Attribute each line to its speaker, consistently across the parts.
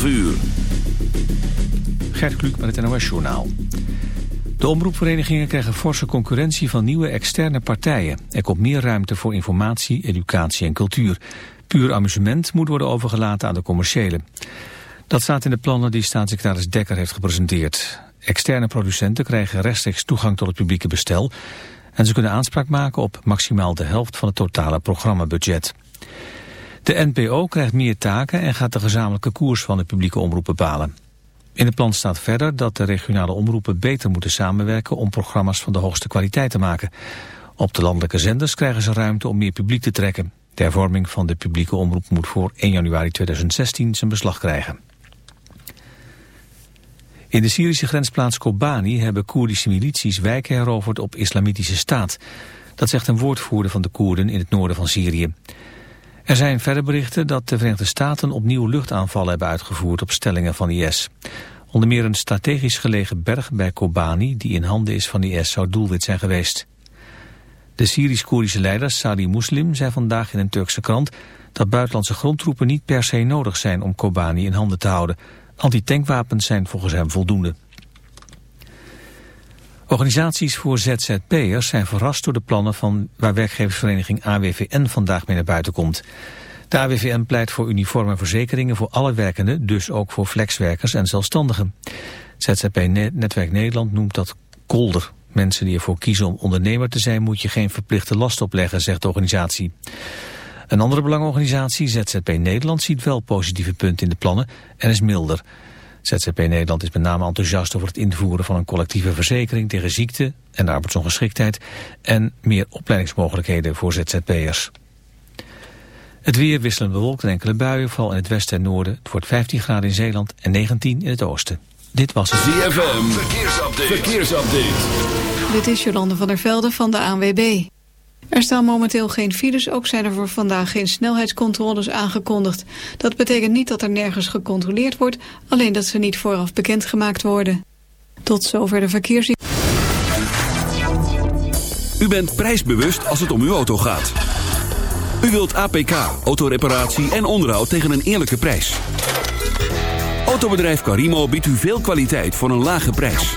Speaker 1: 12 uur.
Speaker 2: Gert Kluk met het NOS Journaal. De omroepverenigingen krijgen forse concurrentie van nieuwe externe partijen. Er komt meer ruimte voor informatie, educatie en cultuur. Puur amusement moet worden overgelaten aan de commerciële. Dat staat in de plannen die staatssecretaris Dekker heeft gepresenteerd. Externe producenten krijgen rechtstreeks toegang tot het publieke bestel... en ze kunnen aanspraak maken op maximaal de helft van het totale programmabudget. De NPO krijgt meer taken en gaat de gezamenlijke koers van de publieke omroep bepalen. In het plan staat verder dat de regionale omroepen beter moeten samenwerken om programma's van de hoogste kwaliteit te maken. Op de landelijke zenders krijgen ze ruimte om meer publiek te trekken. De hervorming van de publieke omroep moet voor 1 januari 2016 zijn beslag krijgen. In de Syrische grensplaats Kobani hebben Koerdische milities wijken heroverd op islamitische staat. Dat zegt een woordvoerder van de Koerden in het noorden van Syrië. Er zijn verder berichten dat de Verenigde Staten opnieuw luchtaanvallen hebben uitgevoerd op stellingen van IS. Onder meer een strategisch gelegen berg bij Kobani, die in handen is van IS, zou doelwit zijn geweest. De Syrisch-Koerdische leider Sadi Muslim zei vandaag in een Turkse krant dat buitenlandse grondtroepen niet per se nodig zijn om Kobani in handen te houden. Antitankwapens zijn volgens hem voldoende. Organisaties voor ZZP'ers zijn verrast door de plannen van waar werkgeversvereniging AWVN vandaag mee naar buiten komt. De AWVN pleit voor uniforme verzekeringen voor alle werkenden, dus ook voor flexwerkers en zelfstandigen. ZZP Netwerk Nederland noemt dat kolder. Mensen die ervoor kiezen om ondernemer te zijn moet je geen verplichte last opleggen, zegt de organisatie. Een andere belangenorganisatie, ZZP Nederland, ziet wel positieve punten in de plannen en is milder. ZZP Nederland is met name enthousiast over het invoeren van een collectieve verzekering tegen ziekte en arbeidsongeschiktheid en meer opleidingsmogelijkheden voor ZZP'ers. Het weer wisselend bewolkt en enkele buien, vooral in het westen en noorden. Het wordt 15 graden in Zeeland en 19 in het oosten. Dit was het
Speaker 1: ZFM, verkeersupdate. verkeersupdate.
Speaker 3: Dit is Jolande van der Velde van de ANWB. Er staan momenteel geen files, ook zijn er voor vandaag geen snelheidscontroles aangekondigd. Dat betekent niet dat er nergens gecontroleerd wordt, alleen dat ze niet vooraf bekendgemaakt worden. Tot zover de verkeers...
Speaker 1: U bent prijsbewust als het om uw auto gaat. U wilt APK, autoreparatie en onderhoud tegen een eerlijke prijs. Autobedrijf Carimo biedt u veel kwaliteit voor een lage prijs.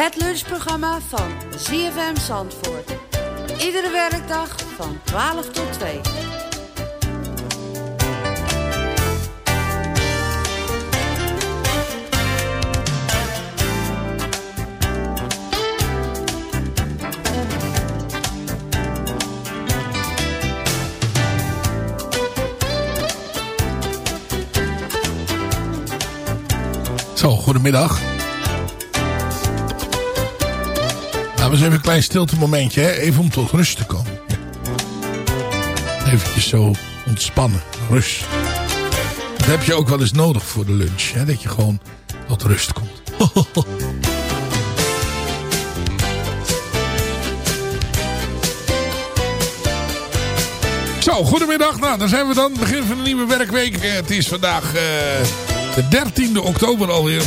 Speaker 4: Het lunchprogramma van ZFM Zandvoort. Iedere werkdag van 12 tot 2.
Speaker 5: Zo, goedemiddag. Eens even een klein stilte momentje, hè? even om tot rust te komen. Even zo ontspannen, rust. Dat heb je ook wel eens nodig voor de lunch, hè? dat je gewoon tot rust komt. Zo, goedemiddag. Nou, daar zijn we dan. Begin van de nieuwe werkweek. Eh, Het is vandaag uh, de 13e oktober alweer.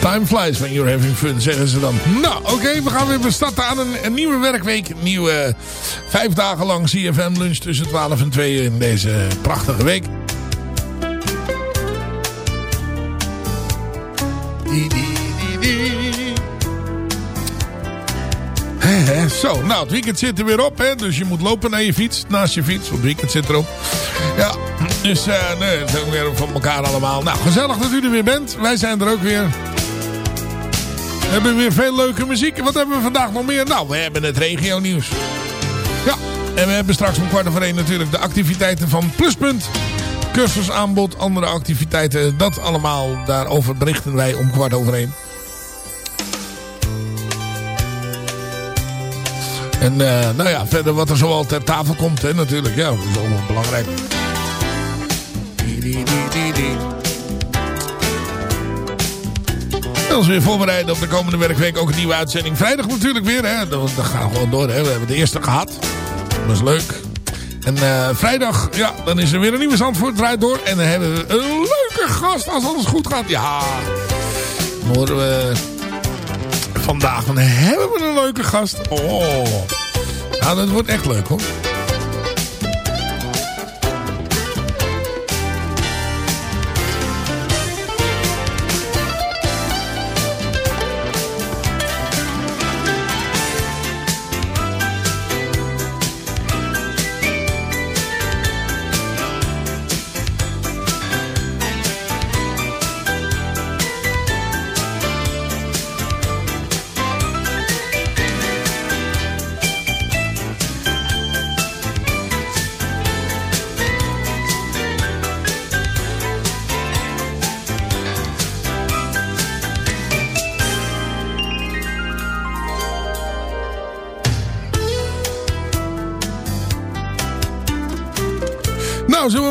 Speaker 5: Time flies when you're having fun, zeggen ze dan. Nou, oké, we gaan weer bestarten aan een, nieuwe werkweek. Nieuwe vijf dagen lang CFM lunch tussen 12 en 2 in deze prachtige week. Die. He, he, zo, nou, het weekend zit er weer op, hè. Dus je moet lopen naar je fiets, naast je fiets. Want het weekend zit erop. Ja, dus uh, nee, het is ook weer van elkaar allemaal. Nou, gezellig dat u er weer bent. Wij zijn er ook weer. We hebben weer veel leuke muziek. Wat hebben we vandaag nog meer? Nou, we hebben het regio nieuws. Ja, en we hebben straks om kwart over één natuurlijk de activiteiten van Pluspunt. Cursusaanbod, andere activiteiten. Dat allemaal, daarover berichten wij om kwart over één. En uh, nou ja, verder wat er zoal ter tafel komt, hè, natuurlijk. Ja, dat is allemaal belangrijk. Ons weer voorbereiden op de komende werkweek. Ook een nieuwe uitzending. Vrijdag natuurlijk weer. Hè. Dat, gaan we gewoon door. Hè. We hebben de eerste gehad. Dat is leuk. En uh, vrijdag, ja, dan is er weer een nieuwe Zandvoort draait door. En dan hebben we een leuke gast als alles goed gaat. Ja, dan horen we vandaag. Dan hebben we een leuke gast. Oh, nou dat wordt echt leuk hoor.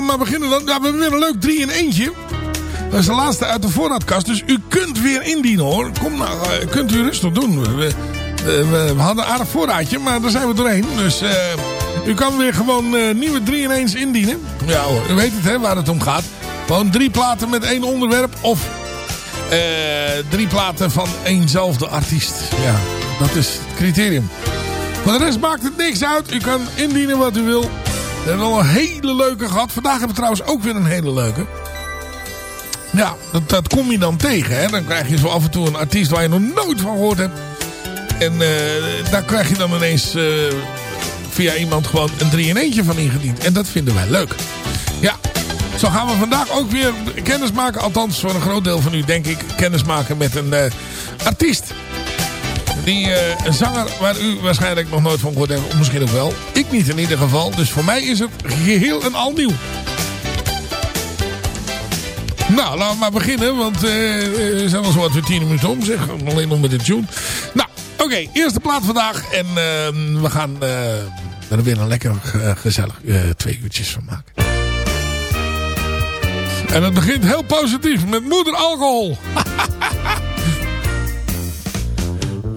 Speaker 5: Maar beginnen dan? Ja, we hebben weer een leuk 3 in eentje. Dat is de laatste uit de voorraadkast. Dus u kunt weer indienen hoor. Kom nou, kunt u rustig doen. We, hadden een aardig voorraadje, maar daar zijn we doorheen. Dus uh, u kan weer gewoon uh, nieuwe 3 in 1 indienen. Ja hoor, u weet het hè, waar het om gaat. Gewoon drie platen met één onderwerp. Of drie platen van éénzelfde artiest. Ja, dat is het criterium. Voor de rest maakt het niks uit. U kan indienen wat u wil. We hebben al een hele leuke gehad. Vandaag hebben we trouwens ook weer een hele leuke. Ja, dat, dat kom je dan tegen. Hè? Dan krijg je zo af en toe een artiest waar je nog nooit van gehoord hebt. En uh, daar krijg je dan ineens uh, via iemand gewoon een 3 in eentje van ingediend. En dat vinden wij leuk. Ja, zo gaan we vandaag ook weer kennis maken. Althans, voor een groot deel van u denk ik kennis maken met een uh, artiest. Die een zanger waar u waarschijnlijk nog nooit van gehoord heeft. Of misschien ook wel. Ik niet in ieder geval. Dus voor mij is het geheel en al nieuw. Nou, laten we maar beginnen. Want we zijn al zo wat weer tien minuten om. Zeg. Alleen nog met de tune. Nou, oké. Eerste plaat vandaag. En we gaan er weer een lekker gezellig twee uurtjes van maken. En het begint heel positief met moeder alcohol.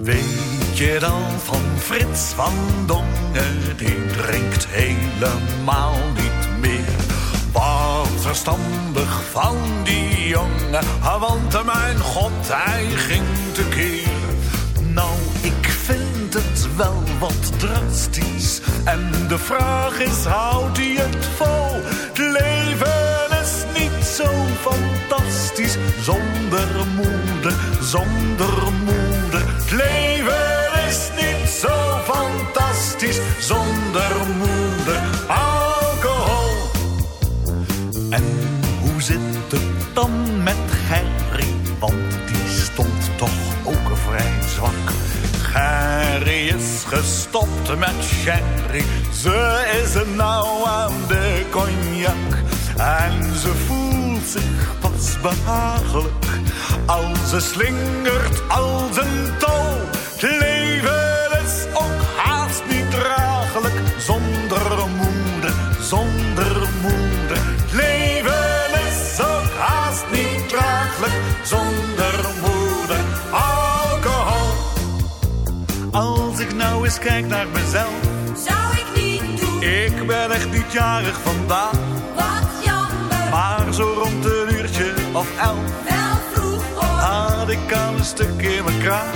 Speaker 6: Weet je dan van Frits van Dongen, die drinkt helemaal niet meer. Wat verstandig van die jongen, want mijn god, hij ging tekeer. Nou, ik vind het wel wat drastisch. En de vraag is, houdt hij het vol? Het leven is niet zo fantastisch zonder moeder. Gestopt met sherry. Ze is nou aan de cognac. En ze voelt zich pas behagelijk. Als ze slingert als een touw. Leven kijk naar mezelf.
Speaker 7: Zou ik niet doen,
Speaker 6: Ik ben echt niet jarig vandaag.
Speaker 7: wat jammer.
Speaker 6: Maar zo rond een uurtje of elf.
Speaker 7: Wel vroeg hoor,
Speaker 6: Had ik al een stuk in mijn kraag.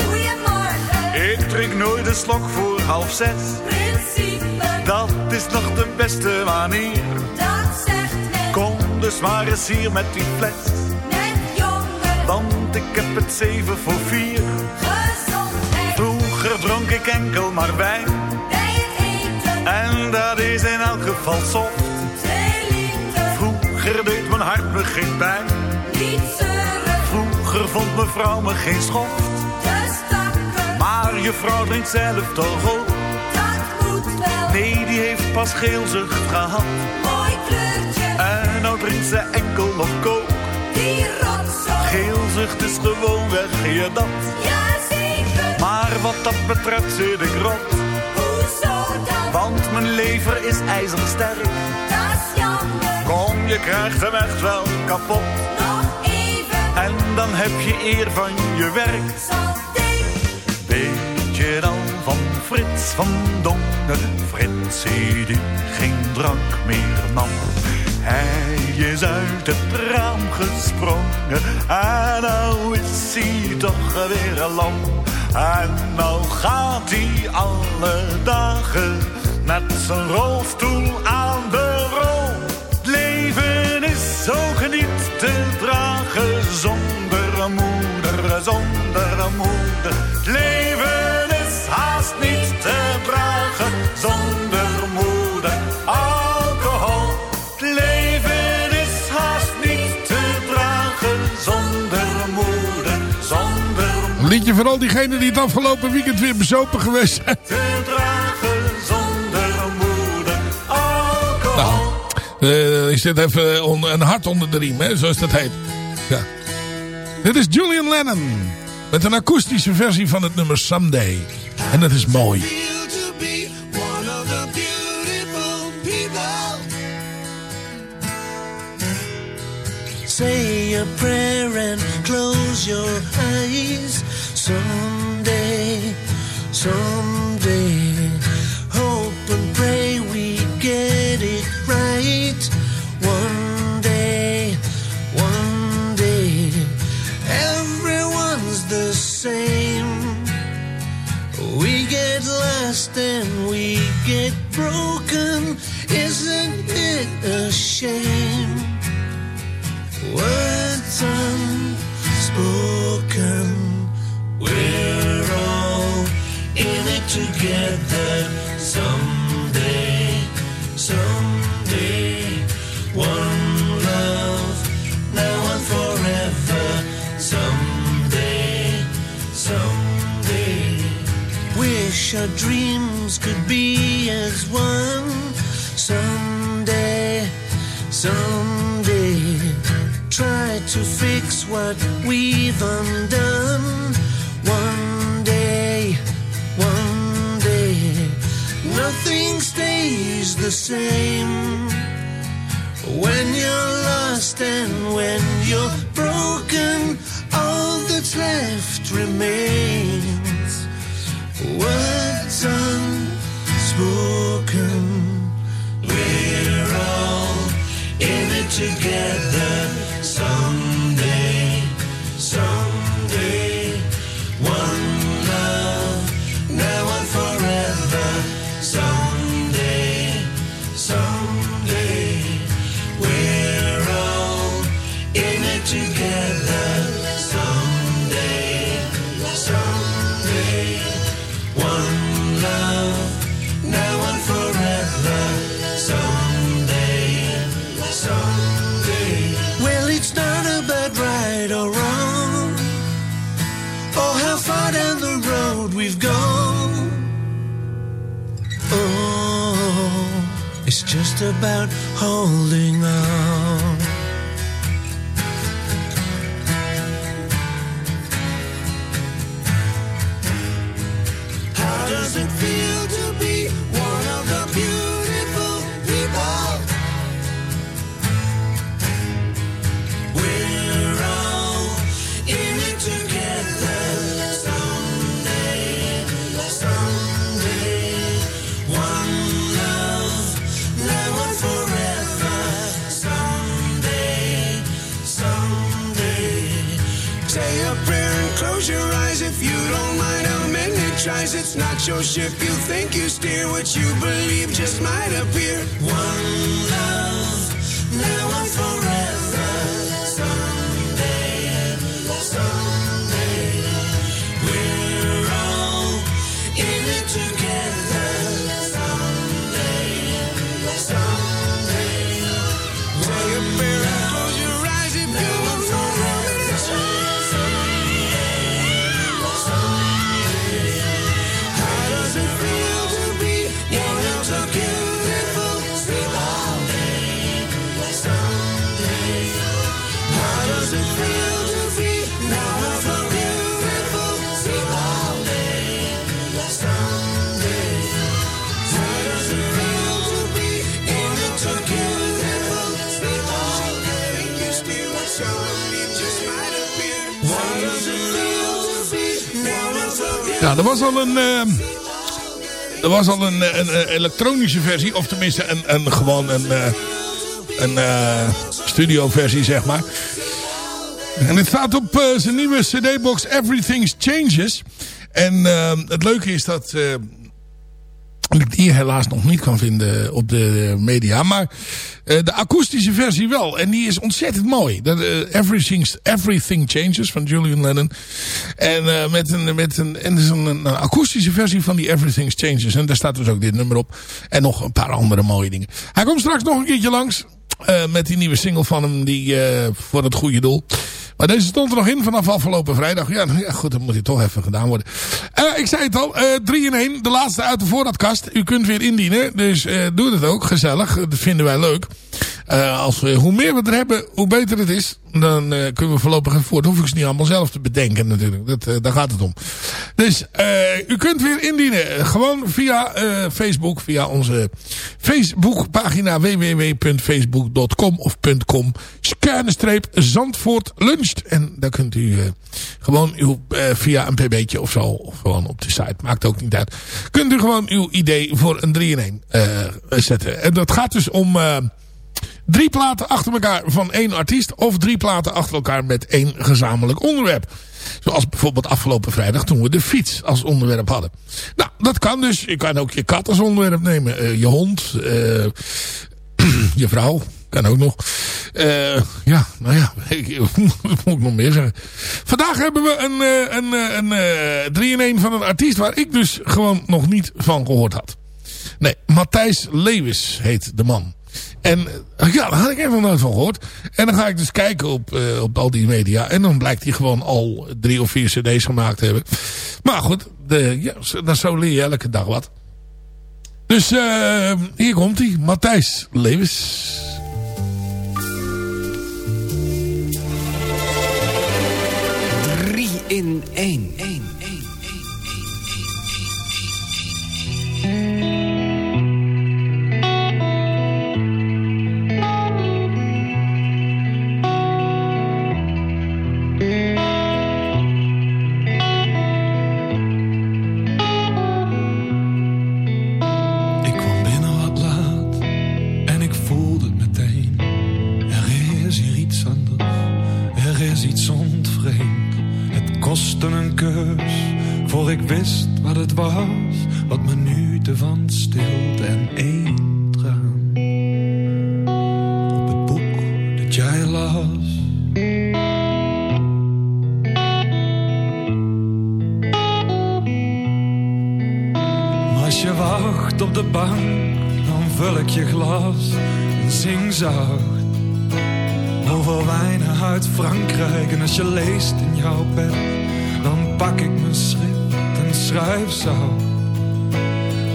Speaker 7: goeiemorgen.
Speaker 6: Ik drink nooit een slok voor half zes.
Speaker 7: Principe,
Speaker 6: Dat is nog de beste manier.
Speaker 7: dat zegt men.
Speaker 6: Kom dus maar eens hier met die fles.
Speaker 7: Net jongen,
Speaker 6: Want ik heb het zeven voor vier. Vroeger dronk ik enkel maar wijn.
Speaker 7: Bij het eten,
Speaker 6: En dat is in elk geval soft. Vroeger deed mijn hart me geen pijn.
Speaker 7: Niet zeuren,
Speaker 6: Vroeger vond mevrouw me geen schoft.
Speaker 7: stakker.
Speaker 6: Maar je vrouw drinkt zelf toch ook.
Speaker 7: Dat moet wel,
Speaker 6: Nee, die heeft pas geelzucht gehad.
Speaker 7: mooi kleurtje.
Speaker 6: En nou drinkt ze enkel nog kook.
Speaker 7: Die rotzooi,
Speaker 6: Geelzucht is gewoon weg, je dat.
Speaker 7: ja.
Speaker 6: Maar wat dat betreft zit ik rot.
Speaker 7: Hoezo dan?
Speaker 6: Want mijn lever is ijzersterk.
Speaker 7: Dat is jammer.
Speaker 6: Kom, je krijgt hem echt wel kapot.
Speaker 7: Nog even,
Speaker 6: En dan heb je eer van je werk.
Speaker 7: zal ik
Speaker 6: Weet je dan van Frits van Dongen? Fritsie die geen drank meer nam. Hij is uit het raam gesprongen. En nou is hij toch weer lam. En nou gaat hij alle dagen met zijn rolstoel aan de rol. Leven is ook niet te dragen zonder moeder, zonder moeder. Leven
Speaker 5: liedje voor al diegenen die het afgelopen weekend weer bezopen geweest zijn.
Speaker 6: te dragen zonder moeder. Alcohol.
Speaker 5: Eh, is dit even on- een hart onder de riem, hè, zoals dat heet. Ja. Dit is Julian Lennon. Met een akoestische versie van het nummer Someday. En dat is mooi.
Speaker 8: feel to be one of the beautiful people. Say a prayer and close your eyes. Someday, someday, what we've undone. One day, one day. Nothing stays the same. When you're lost and when you're broken, all that's left remains words unspoken. We're all in it together about holding
Speaker 5: Ja, er was al een... eh, er was al een, een, elektronische versie. Of tenminste een, een, gewoon een, eh, een eh, studioversie, zeg maar. En het staat op eh, zijn nieuwe cd-box Everything Changes. En eh, het leuke is dat... ik die helaas nog niet kan vinden op de media. Maar eh, de akoestische versie wel. En die is ontzettend mooi. Dat, eh, Everything, Changes van Julian Lennon. En uh, met een, met een, en dus een, een, akoestische versie van die Everything Changes. En daar staat dus ook dit nummer op. En nog een paar andere mooie dingen. Hij komt straks nog een keertje langs. Uh, met die nieuwe single van hem. Die uh, voor het goede doel. Deze stond er nog in vanaf afgelopen vrijdag. Ja, nou ja goed, dan moet hij toch even gedaan worden. Uh, ik zei het al, 3 in 1. De laatste uit de voorraadkast. U kunt weer indienen. Dus doe het ook. Gezellig. Dat vinden wij leuk. Als we, hoe meer we er hebben, hoe beter het is. Dan kunnen we voorlopig even voort. Hoef ik ze niet allemaal zelf te bedenken natuurlijk. Dat, daar gaat het om. Dus u kunt weer indienen. Gewoon via Facebook. Via onze Facebookpagina www.facebook.com of .com. Schuine Zandvoort luncht. En daar kunt u gewoon uw, via een pb'tje of zo. Of gewoon op de site. Maakt ook niet uit. Kunt u gewoon uw idee voor een 3 in 1 zetten. En dat gaat dus om drie platen achter elkaar van één artiest. Of drie platen achter elkaar met één gezamenlijk onderwerp. Zoals bijvoorbeeld afgelopen vrijdag toen we de fiets als onderwerp hadden. Nou, dat kan dus. Je kan ook je kat als onderwerp nemen. Uh, je hond. Uh, je vrouw. Kan ook nog. Uh, ja, nou ja. Moet ik nog meer zeggen? Vandaag hebben we een, een, een, een 3-in-1 van een artiest waar ik dus gewoon nog niet van gehoord had. Nee, Matthijs Lewis heet de man. En ja, daar had ik even nooit van gehoord. En dan ga ik dus kijken op, uh, op al die media. En dan blijkt hij gewoon al drie of vier cd's gemaakt hebben. Maar goed, de, ja, dan zo leer je elke dag wat. Dus uh, hier komt hij. Matthijs Lewis.
Speaker 9: In één.
Speaker 10: Over wijn uit Frankrijk en als je leest in jouw bed, dan pak ik mijn schrift en schrijf zo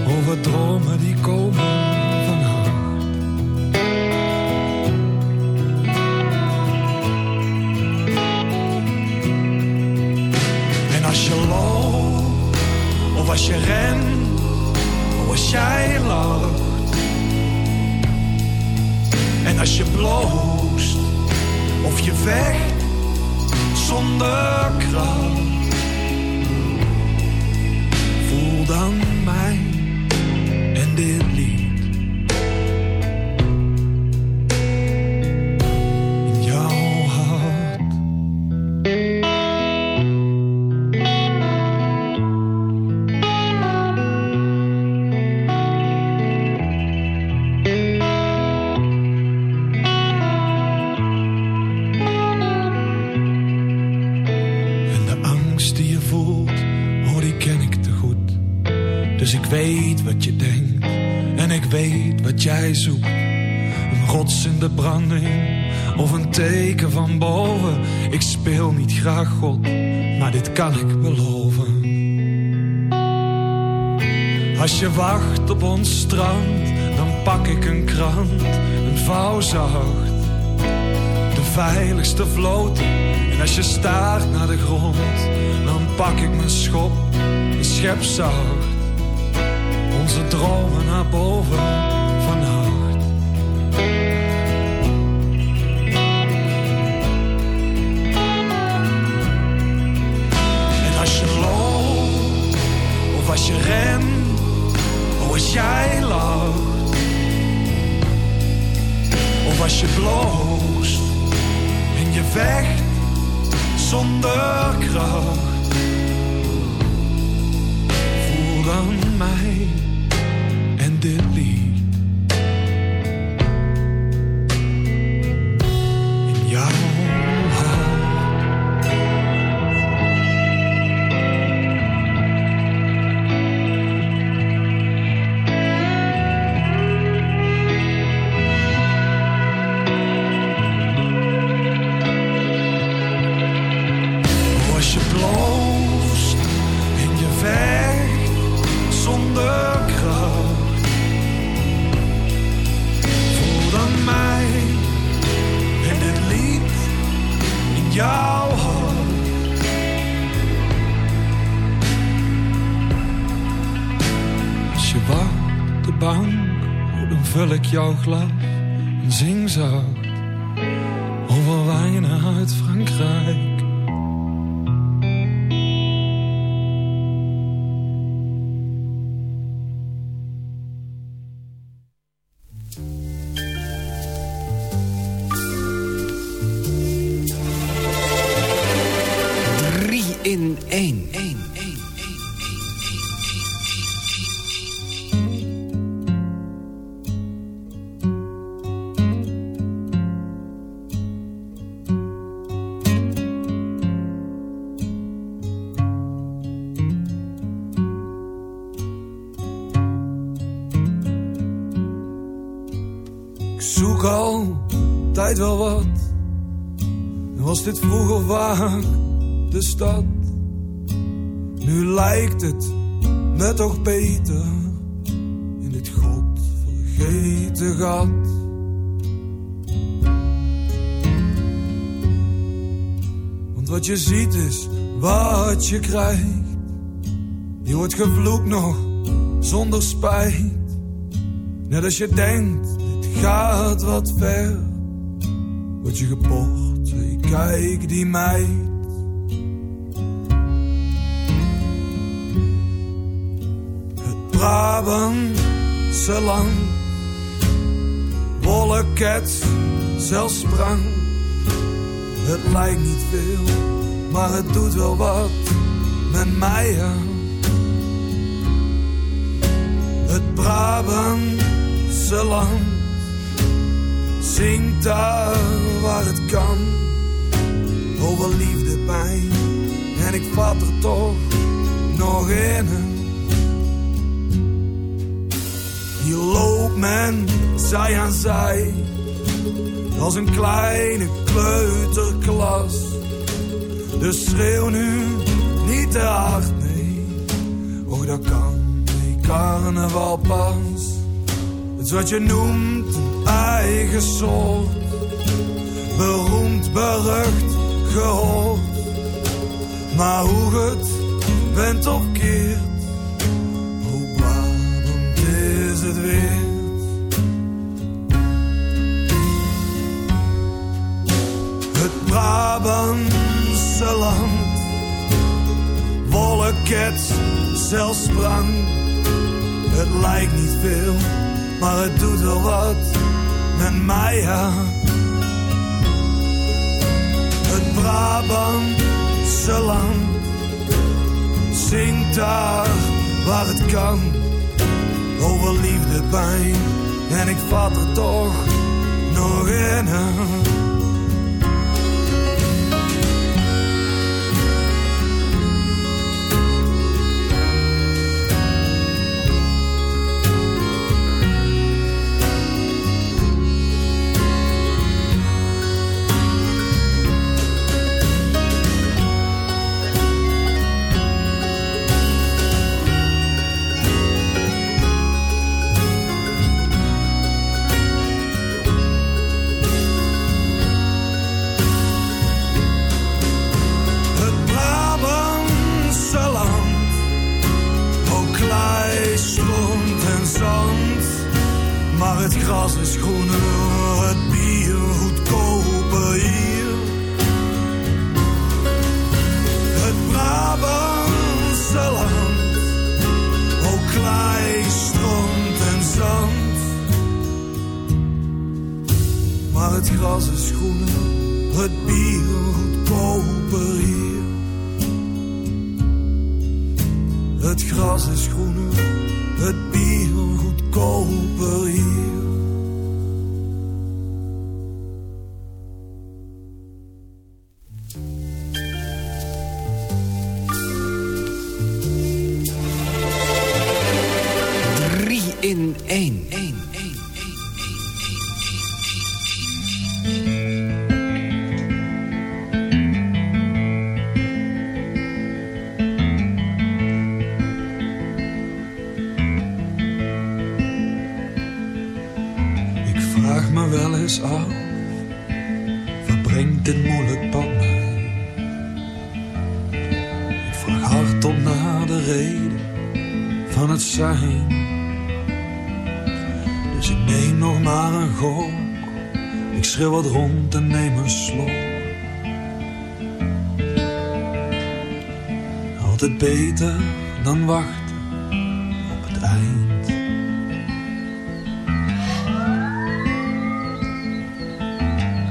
Speaker 10: over dromen die komen van hout. En als je loopt, of als je rent, of als jij loopt als je bloost, of je vecht zonder kracht. Voel dan mij en dit lied. Of een teken van boven. Ik speel niet graag God, maar dit kan ik beloven. Als je wacht op ons strand, dan pak ik een krant, een vouw zacht. De veiligste vloot. En als je staart naar de grond, dan pak ik mijn schop, een schep zacht. Onze dromen naar boven als je bloost en je vecht zonder kracht. Voel dan mij en dit tijd wel wat. Was dit vroeger vaak de stad? Nu lijkt het me toch beter in dit godvergeten gat. Want wat je ziet is wat je krijgt. Je wordt gevloekt nog zonder spijt. Net als je denkt, dit gaat wat ver. Word je gepocht, hey, kijk die meid. Het Brabantse. Wolleket, zelfs sprang. Het lijkt niet veel, maar het doet wel wat met mij ja. Het Brabantse land zingt daar waar het kan over liefde, pijn. En ik vat er toch nog in. Hier loopt men zij aan zij als een kleine kleuterklas. Dus schreeuw nu niet te hard, nee. Och, dat kan, nee, carnaval pas. Is wat je noemt eigen soort. Beroemd, berucht, gehoord. Maar hoe het bent of keert, hoe Brabant is het weer. Het Brabantse land, wolket, zelfs sprang. Het lijkt niet veel, maar het doet wel wat met mij ja. Het Brabantse land zingt daar waar het kan over liefde, pijn en ik vat er toch nog in. Dus ik neem nog maar een gok, ik schreeuw wat rond en neem een slok. Altijd beter dan wachten op het eind.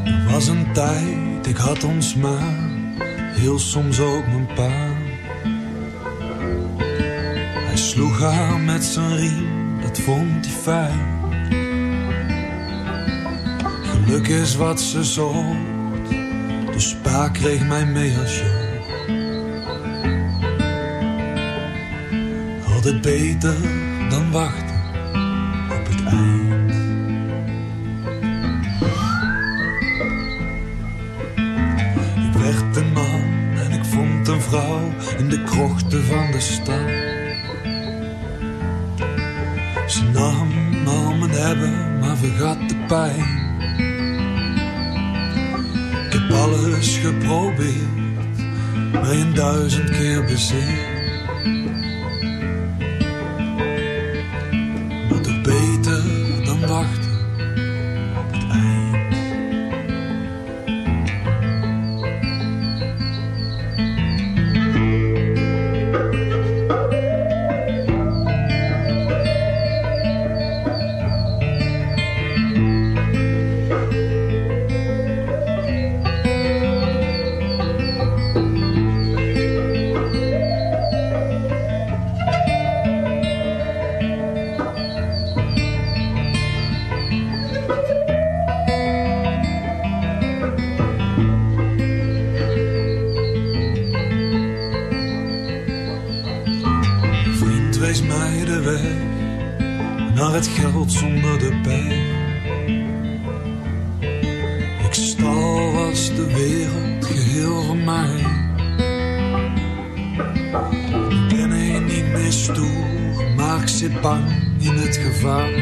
Speaker 10: Er was een tijd, ik had ons maar, heel soms ook mijn pa. Hij sloeg haar met zijn riem, dat vond hij fijn. Geluk is wat ze zocht, dus pa kreeg mij mee als joh. Altijd beter dan wachten Wees mij de weg naar het geld zonder de pijn. Ik stal was de wereld geheel voor mij. Ben hier niet meer stoer, maar ik zit bang in het gevaar.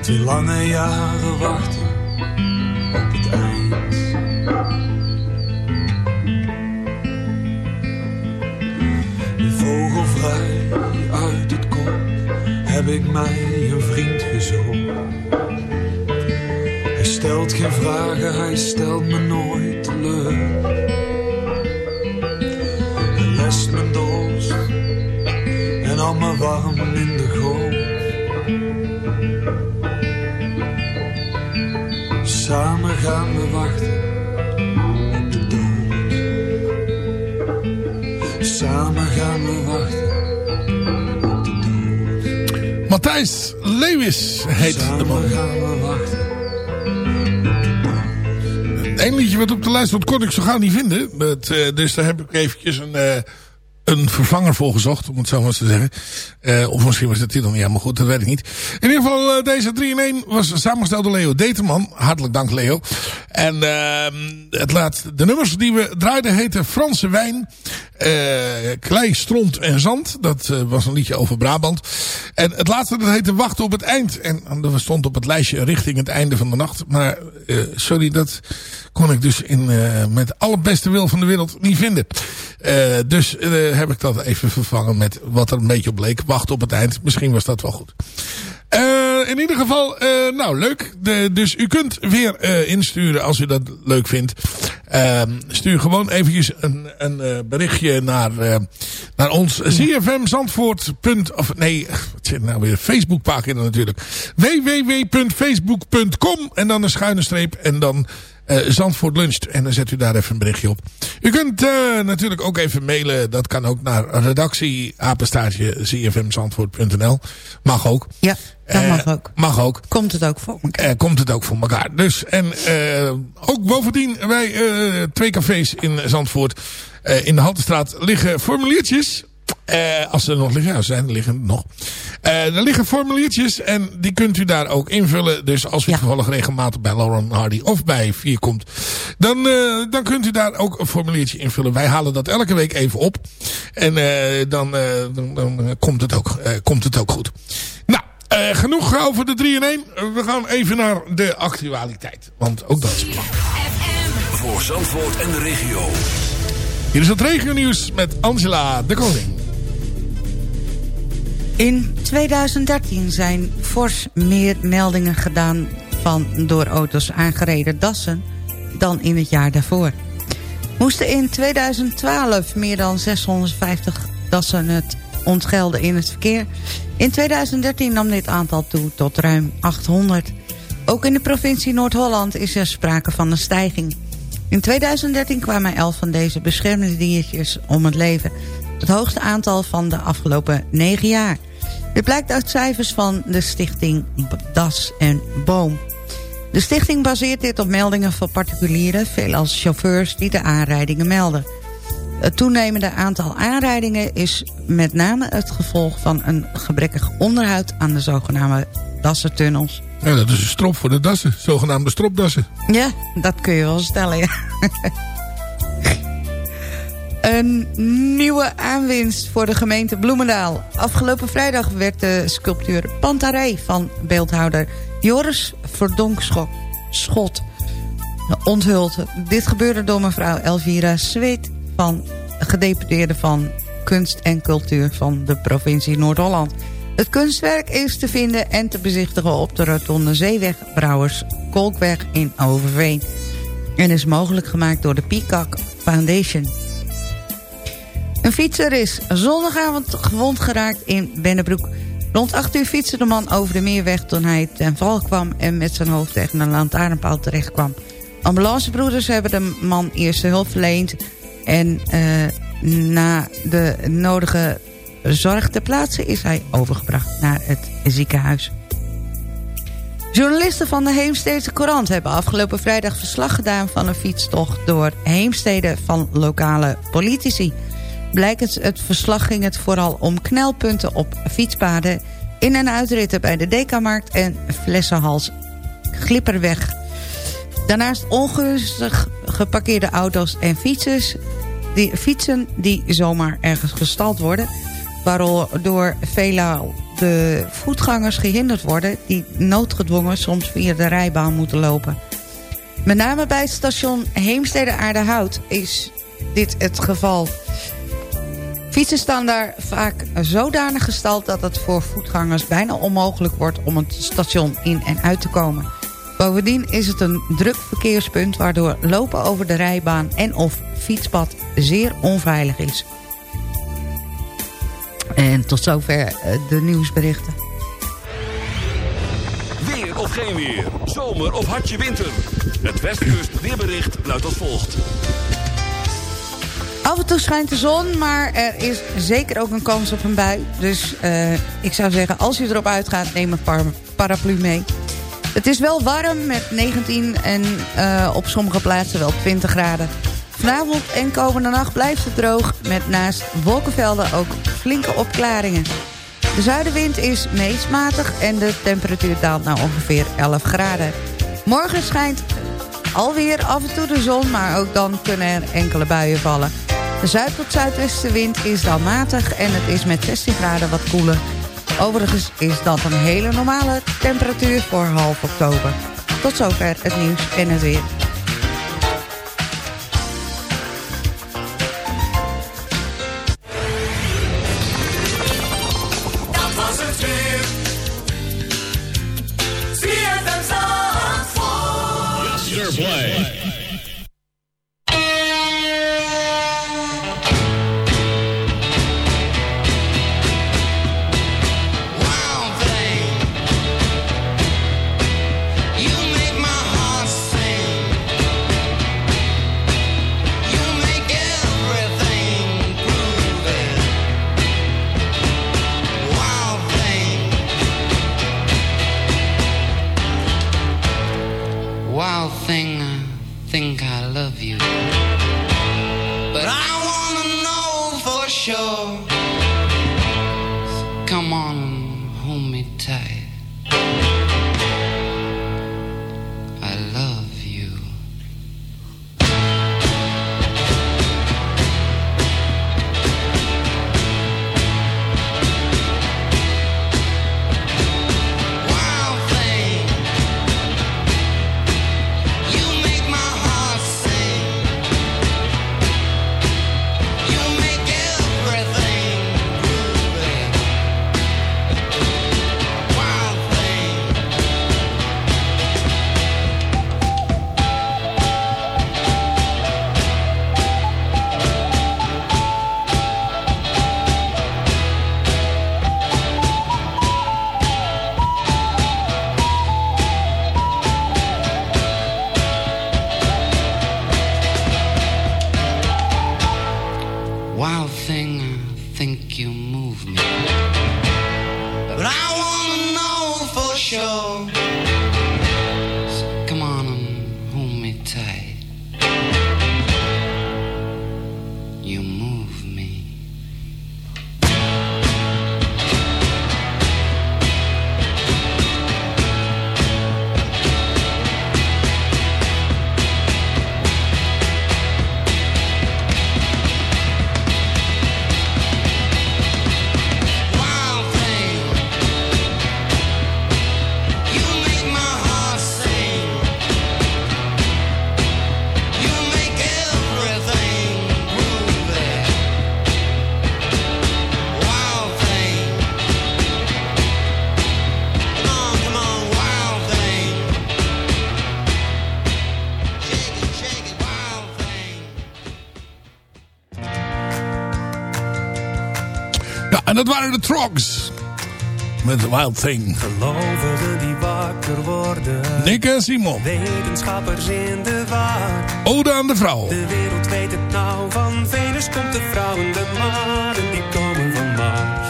Speaker 10: Twee lange jaren wachten op het eind. Ik mij een vriend gezocht. Hij stelt geen vragen, hij stelt me nooit teleur. Hij lest mijn dorst en al me warm in de goot. Samen gaan we wachten op de dood. Samen gaan we wachten.
Speaker 5: Matthijs Lewis heet de man. Eén liedje wat op de lijst stond kon ik zo gauw niet vinden. Het, eh, dus daar heb ik eventjes een, eh, een vervanger voor gezocht, om het zo maar eens te zeggen. Eh, of misschien was de titel niet helemaal goed, dat weet ik niet. In ieder geval, deze 3 in 1 was samengesteld door Leo Determan. Hartelijk dank Leo. En ehm, het laat, de nummers die we draaiden heten Franse Wijn, eh, Klei, Stront en Zand. Dat eh, was een liedje over Brabant. En het laatste dat heette Wachten op het Eind. En dat stond op het lijstje richting het einde van de nacht. Maar eh, sorry, dat kon ik dus in, met alle beste wil van de wereld niet vinden. Dus heb ik dat even vervangen met wat er een beetje op leek. Wachten op het eind. Misschien was dat wel goed. Eh, in ieder geval, eh, nou leuk. De, dus u kunt weer eh, insturen als u dat leuk vindt. Ehm, stuur gewoon eventjes een, een berichtje naar, naar ons CFM Zandvoort. punt- Of nee, wat zit nou weer? Facebookpagina natuurlijk. www.facebook.com en dan een schuine streep en dan eh, Zandvoort luncht. En dan zet u daar even een berichtje op. U kunt eh, natuurlijk ook even mailen. Dat kan ook naar redactie apenstaartje cfmzandvoort.nl. Mag ook.
Speaker 11: Ja, dat
Speaker 5: Eh,
Speaker 11: mag ook.
Speaker 5: Mag ook.
Speaker 11: Komt het ook voor elkaar.
Speaker 5: Eh, komt het ook voor elkaar. Dus, en eh, ook bovendien, wij eh, twee cafés in Zandvoort. eh, in de Haltestraat liggen formuliertjes. Eh, als ze er nog liggen, ja, ze zijn er liggen er nog. Eh, er liggen formuliertjes en die kunt u daar ook invullen. Dus als u toevallig regelmatig bij Lauren Hardy of bij Vier komt, dan, eh, dan kunt u daar ook een formuliertje invullen. Wij halen dat elke week even op. En eh, dan, eh, dan, dan komt, het ook, eh, komt het ook goed. Nou, eh, genoeg over de 3 in 1. We gaan even naar de actualiteit. Want ook dat is belangrijk.
Speaker 1: Voor Zandvoort en de regio.
Speaker 5: Hier is het regionieuws met Angela de Koning.
Speaker 11: In 2013 zijn fors meer meldingen gedaan van door auto's aangereden dassen dan in het jaar daarvoor. Moesten in 2012 meer dan 650 dassen het ontgelden in het verkeer. In 2013 nam dit aantal toe tot ruim 800. Ook in de provincie Noord-Holland is er sprake van een stijging. In 2013 kwamen 11 van deze beschermde diertjes om het leven. Het hoogste aantal van de afgelopen 9 jaar. Dit blijkt uit cijfers van de stichting Das en Boom. De stichting baseert dit op meldingen van particulieren... veelal chauffeurs die de aanrijdingen melden. Het toenemende aantal aanrijdingen is met name het gevolg van een gebrekkig onderhoud... aan de zogenaamde dassentunnels.
Speaker 5: Ja, dat is een strop voor de dassen. Zogenaamde stropdassen.
Speaker 11: Ja, dat kun je wel stellen, ja. Een nieuwe aanwinst voor de gemeente Bloemendaal. Afgelopen vrijdag werd de sculptuur Pantarei van beeldhouder Joris Verdonkschot onthuld. Dit gebeurde door mevrouw Elvira Zweet, van gedeputeerde van kunst en cultuur van de provincie Noord-Holland. Het kunstwerk is te vinden en te bezichtigen op de rotonde Zeeweg Brouwers Kolkweg in Overveen. En is mogelijk gemaakt door de Peacock Foundation. Een fietser is zondagavond gewond geraakt in Bennebroek. Rond 8 uur fietste de man over de meerweg toen hij ten val kwam... en met zijn hoofd tegen een lantaarnpaal terecht kwam. Ambulancebroeders hebben de man eerste hulp verleend... en eh, na de nodige zorg ter plaatse is hij overgebracht naar het ziekenhuis. Journalisten van de Heemstedse Courant hebben afgelopen vrijdag verslag gedaan... van een fietstocht door Heemstede van lokale politici. Blijkens het verslag ging het vooral om knelpunten op fietspaden... in- en uitritten bij de Dekamarkt en Flessenhals Glipperweg. Daarnaast ongunstig geparkeerde auto's en fietsers... Die, fietsen die zomaar ergens gestald worden... waardoor veelal de voetgangers gehinderd worden... die noodgedwongen soms via de rijbaan moeten lopen. Met name bij het station Heemstede Aardehout is dit het geval. Fietsen staan daar vaak zodanig gestald dat het voor voetgangers bijna onmogelijk wordt om het station in en uit te komen. Bovendien is het een druk verkeerspunt waardoor lopen over de rijbaan en of fietspad zeer onveilig is. En tot zover eh, de nieuwsberichten.
Speaker 1: Weer of geen weer. Zomer of hartje winter. Het Westkust weerbericht luidt als volgt.
Speaker 11: Af en toe schijnt de zon, maar er is zeker ook een kans op een bui. Dus uh, ik zou zeggen, als u erop uitgaat, neem een par paraplu mee. Het is wel warm met 19 en uh, op sommige plaatsen wel 20 graden. Vanavond en komende nacht blijft het droog... met naast wolkenvelden ook flinke opklaringen. De zuidenwind is meest matig en de temperatuur daalt naar ongeveer 11 graden. Morgen schijnt alweer af en toe de zon... maar ook dan kunnen er enkele buien vallen. De zuid- tot zuidwestenwind is dan matig en het is met 16 graden wat koeler. Overigens is dat een hele normale temperatuur voor half oktober. Tot zover het nieuws en het weer.
Speaker 12: Think I love you. But I wanna know for sure. So come on hold me tight.
Speaker 5: En dat waren de Trogs. Met The Wild Thing.
Speaker 13: Gelovigen die wakker worden.
Speaker 5: Nick en Simon.
Speaker 13: Wetenschappers in de war.
Speaker 5: Ode aan de vrouw.
Speaker 13: De wereld weet het nou. Van Venus komt de vrouw en de maan. En die komen van Mars.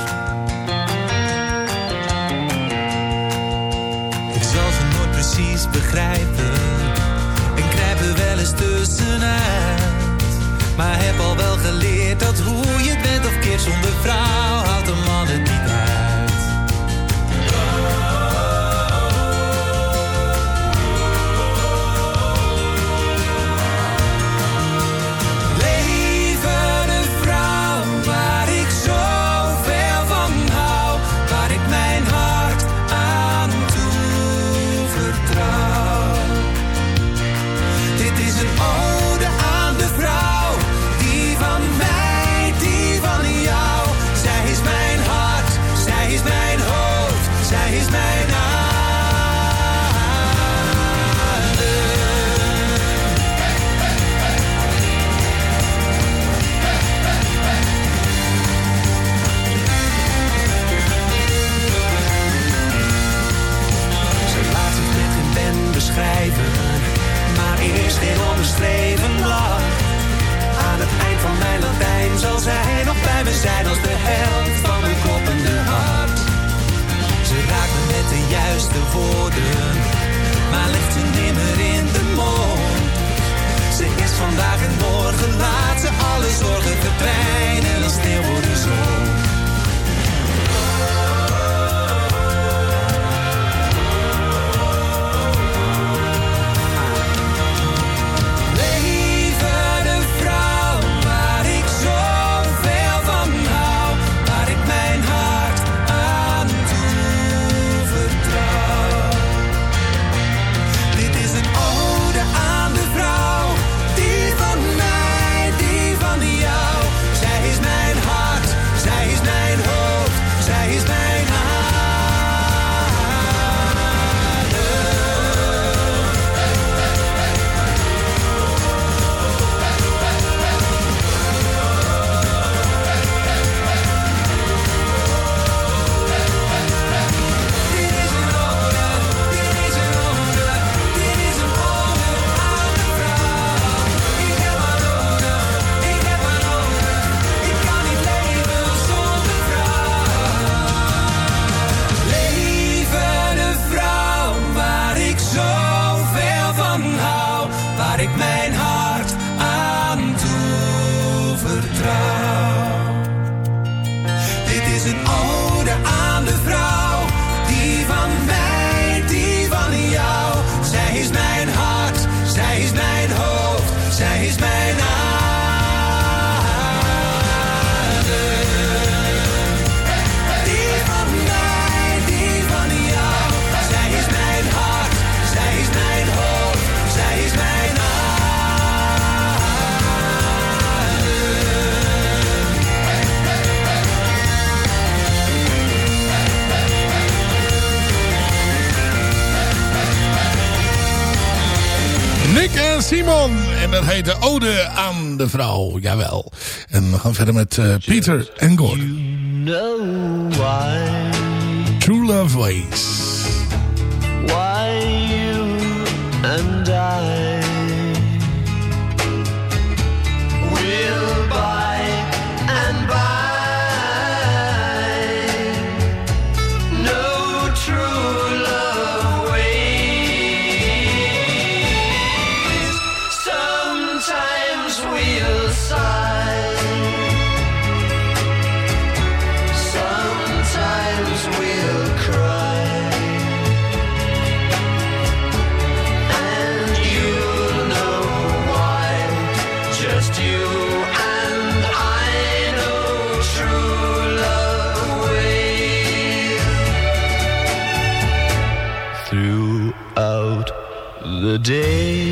Speaker 13: Ik zal ze nooit precies begrijpen. En krijg er wel eens tussenuit. Maar heb al wel geleerd dat hoe je het bent of keert zonder vrouw. Houdt een man het niet
Speaker 14: zal zij nog bij me zijn als de held van mijn kloppende hart. Ze raakt me met de juiste woorden, maar legt ze nimmer in de mond. Ze is vandaag en morgen, laten
Speaker 13: alle zorgen Simon. En dat heet de Ode aan de Vrouw. Jawel. En we gaan verder met eh, Peter en Gordon.
Speaker 8: know why,
Speaker 13: True Love Ways.
Speaker 8: The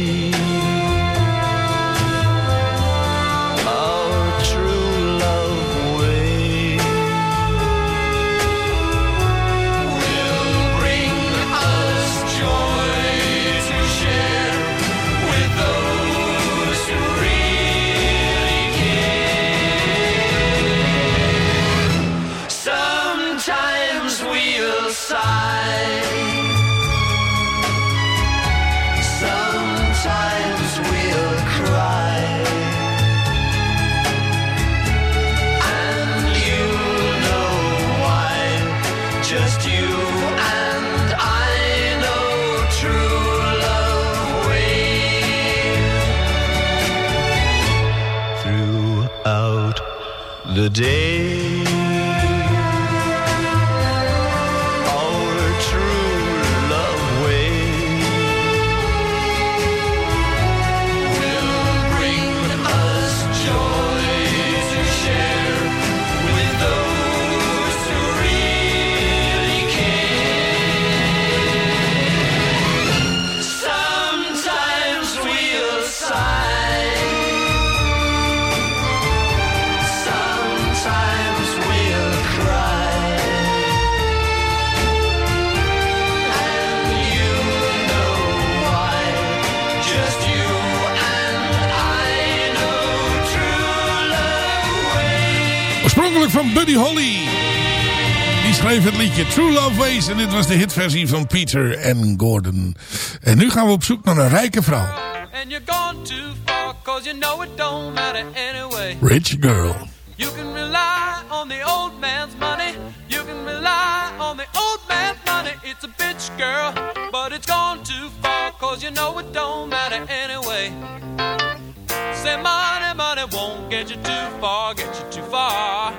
Speaker 8: the day.
Speaker 13: Buddy Holly. Die schreef het liedje True Love Ways. En dit was de hitversie van Peter en Gordon. En nu gaan we op zoek naar een rijke vrouw.
Speaker 15: And you're gone too far, cause you know it don't matter anyway.
Speaker 13: Rich girl.
Speaker 15: You can rely on the old man's money. You can rely on the old man's money. It's a bitch girl, but it's gone too far, cause you know it don't matter anyway. Say money, money won't get you too far, get you too far.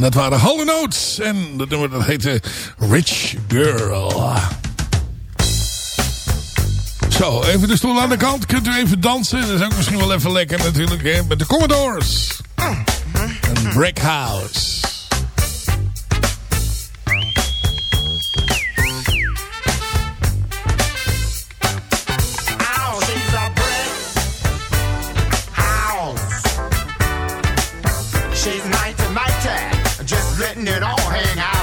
Speaker 5: En dat waren Hall Notes. En dat nummer dat heette Rich Girl. Zo, even de stoel aan de kant. Kunt u even dansen. Dat is ook misschien wel even lekker natuurlijk. Hè? Met de Commodores. En Brick House.
Speaker 16: She's of mighty. letting it all hang out.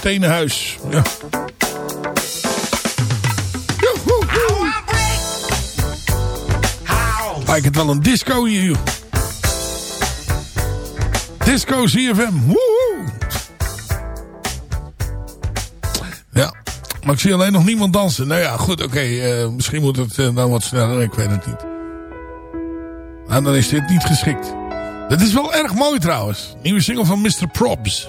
Speaker 5: Stenen huis. Ja. Lijkt het wel een disco hier. Disco CFM. Woehoe. Ja. Maar ik zie alleen nog niemand dansen. Nou ja, goed, oké. eh, misschien moet het eh, dan wat sneller. Ik weet het niet. Nou, dan is dit niet geschikt. Dit is wel erg mooi trouwens. Nieuwe single van Mr. Probs.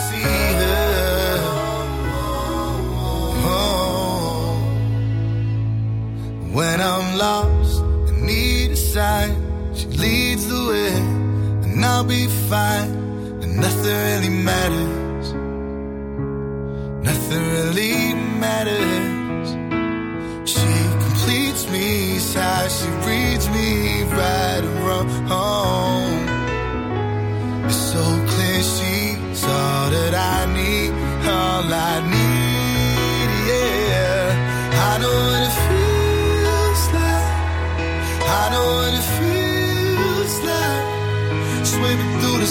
Speaker 17: I'll be fine. And nothing really matters. Nothing really matters. She completes me, how she reads me right and wrong. It's so clear she's all that I need, all I need, yeah. I know what it feels like. I know what it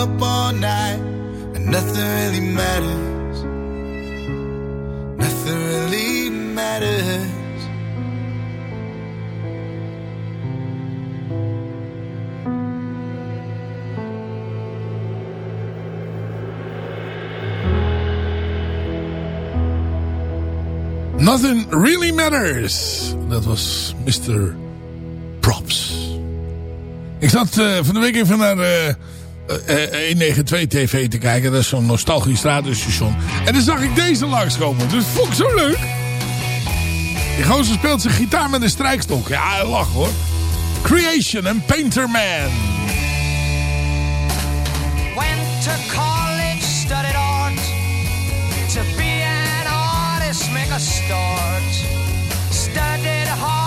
Speaker 17: up all night, but nothing really matters. Nothing really matters.
Speaker 5: Nothing Really Matters. That was Mr. Props. Ik zat uh, van de week even naar... Uh, Eh, eh, 192TV te kijken. Dat is zo'n nostalgisch radiostation. En dan zag ik deze langskomen. Dus vond ik zo leuk. Die gozer speelt zijn gitaar met een strijkstok. Ja, lach hoor. Creation en Painter Man.
Speaker 15: Went to college, studied art. To be an artist, make a start. Studied hard.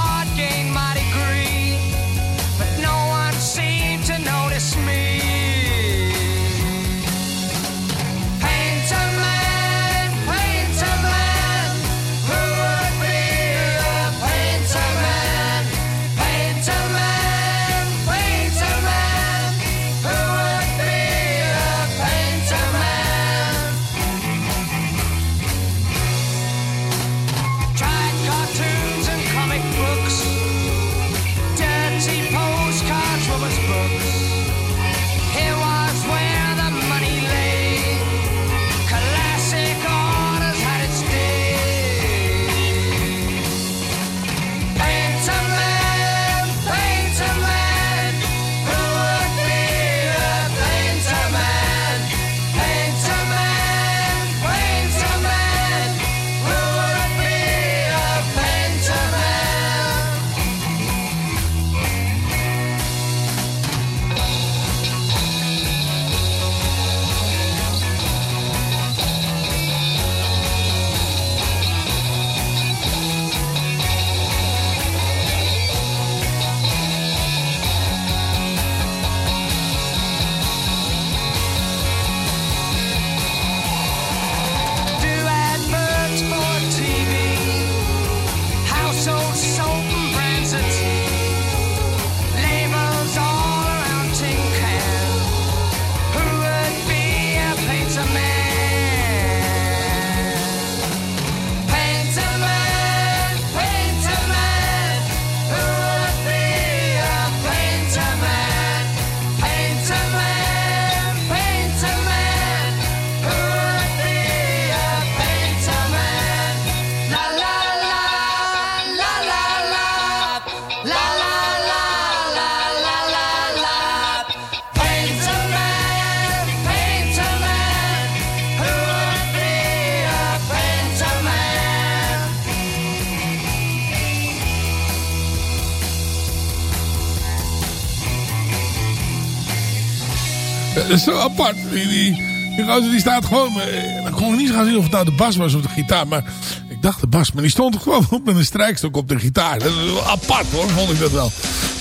Speaker 5: Dat is zo apart. Die, die, die gozer die staat gewoon... eh, Dan kon ik niet gaan zien of het nou de bas was of de gitaar. Maar ik dacht de bas. Maar die stond gewoon op met een strijkstok op de gitaar. Dat is apart hoor, vond ik dat wel.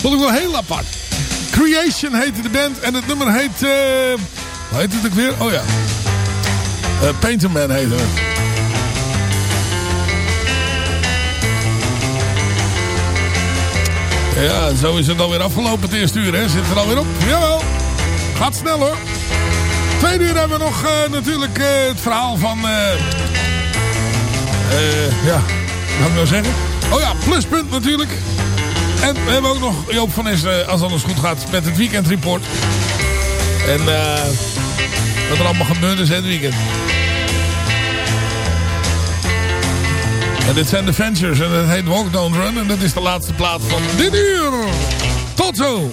Speaker 5: Vond ik wel heel apart. Creation heette de band. En het nummer heet... eh hoe heet het ook weer? Oh ja. Eh Painter Man heette het. Ja, zo is het alweer afgelopen het eerste uur, hè. Zit er alweer op? Jawel. Gaat snel, hoor. Tweede uur hebben we nog eh, natuurlijk eh, het verhaal van... eh, ja, wat ga ik nou zeggen? Oh ja, pluspunt natuurlijk. En we hebben ook nog Joop van Es, eh, als alles goed gaat, met het weekendreport. En wat er allemaal gebeurd is het weekend. En dit zijn de Ventures en het heet Walk Don't Run. En dat is de laatste plaat van dit uur. Tot zo!